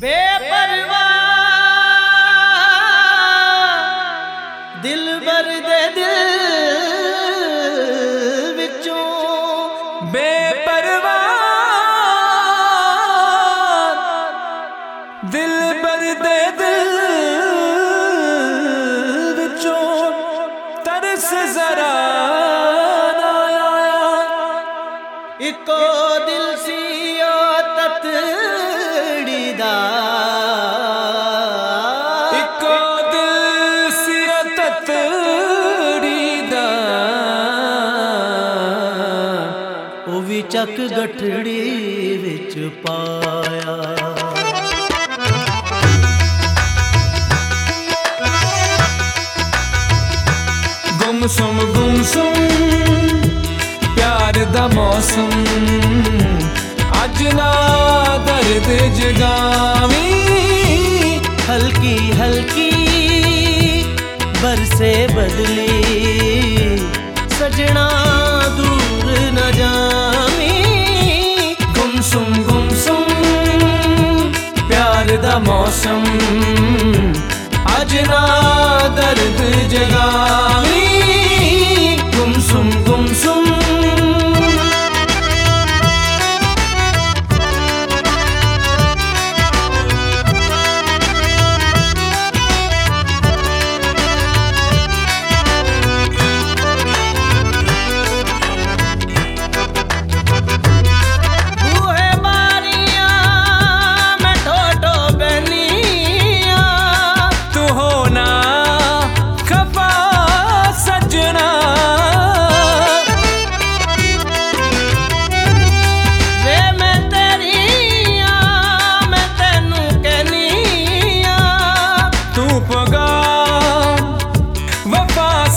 Beba! ਵੀ ਚੱਕ ਗਠੜੀ ਵਿੱਚ ਪਾਇਆ। ਗੁੰਮ ਸੁਮ ਗੁੰਮ ਸੁਮ ਪਿਆਰ ਦਾ ਮੌਸਮ। ਅੱਜ ਨਾ ਦਰਦ ਜਗਾਵੀ। ਹਲਕੀ ਹਲਕੀ ਬਰਸੇ ਬਦਲੀ ਮੌਸਮ। ਅੱਜ ਨਾ ਦਰਦ ਜਗਾਵੀਂ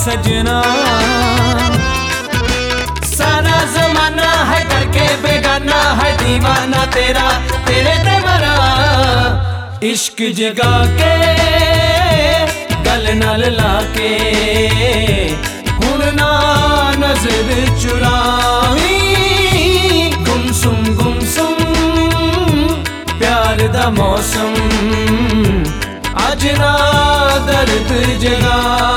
ਸਜਣਾ। ਸਾਰਾ ਜ਼ਮਾਨਾ ਹੈ ਕਰਕੇ ਬੇਗਾਨਾ ਹੈ دیਵਾਨਾ ਤੇਰਾ, ਤੇਰੇ ਤੇ ਮਰਾ। ਇਸ਼ਕ ਜਗਾ ਕੇ, ਗਲ ਨਾਲ ਲਾ ਕੇ। ਹੁਣ ਨਾ ਨਜ਼ਰ ਚੁਰਾਈ ਗੁੰਸੁਮ ਗੁੰਸੁਮ ਪਿਆਰ ਦਾ ਮੌਸਮ। ਅੱਜ ਦਰਦ ਜਗਾ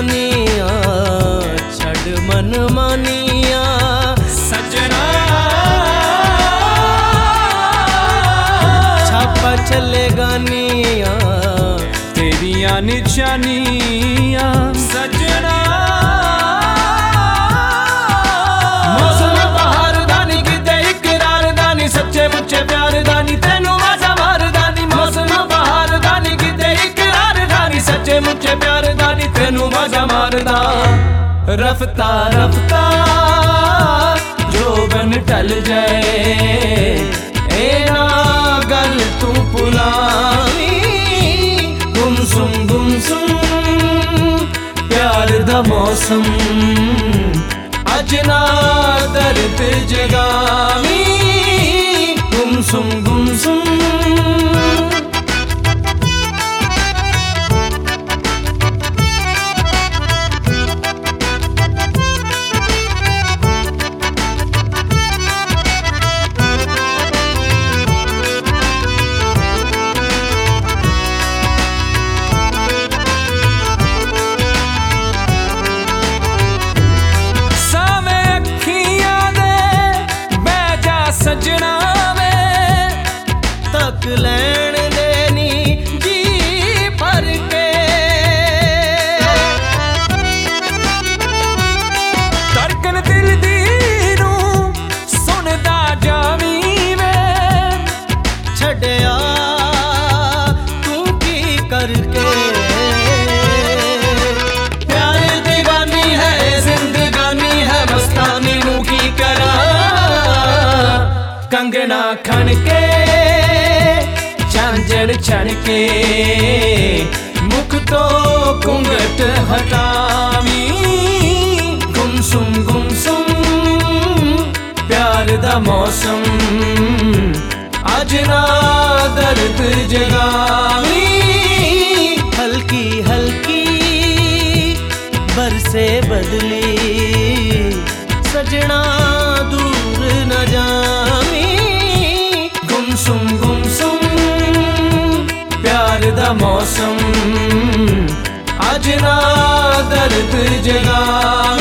ਜਾਨੀਆਂ ਛੱਡ ਮਨ ਮਾਨੀਆਂ। ਸਜਣਾ। ਛਾਪਾ ਚੱਲੇ ਗਾਨੀਆਂ ਤੇਰੀਆਂ ਨਿਸ਼ਾਨੀਆਂ। ਸਜਣਾ। ਵਾਜਾ ਰਫਤਾ ਰਫਤਾ ਜੋ ਬਨ ਟਲ ਜਾਏ ਇਹ ਨਾ ਗੱਲ ਤੂੰ ਪੁਲਾਵੀਂ। ਗੁੰਮਸੁਮ ਗੁੰਮਸੁਮ, ਪਿਆਰ ਦਾ ਮੌਸਮ, ਅੱਜ ਨਾ ਦਰਦ ਜਗਾਵੀਂ। ਗੁੰਮਸੁਮ ਗੁੰਮਸੁਮ ਕੰਗਣਾ ਖਣ ਕੇ ਚਾਂਜਰ ਛਣ ਕੇ, ਮੁਖ ਤੋਂ ਕੁੰਗਟ ਹਟਾਵੀ। ਗੁੰਸੁਮ ਗੁੰਸੁਮ ਪਿਆਰ ਦਾ ਮੌਸਮ, ਅੱਜ ਨਾ ਦਰਦ ਜਗਾਵੀ। ਹਲਕੀ ਹਲਕੀ, ਬਰਸੇ ਬਦਲੀ, ਸਜਣਾ ਪਿਆਰ ਦਾ ਮੌਸਮ। ਅੱਜ ਦਰਦ ਜਗਾ।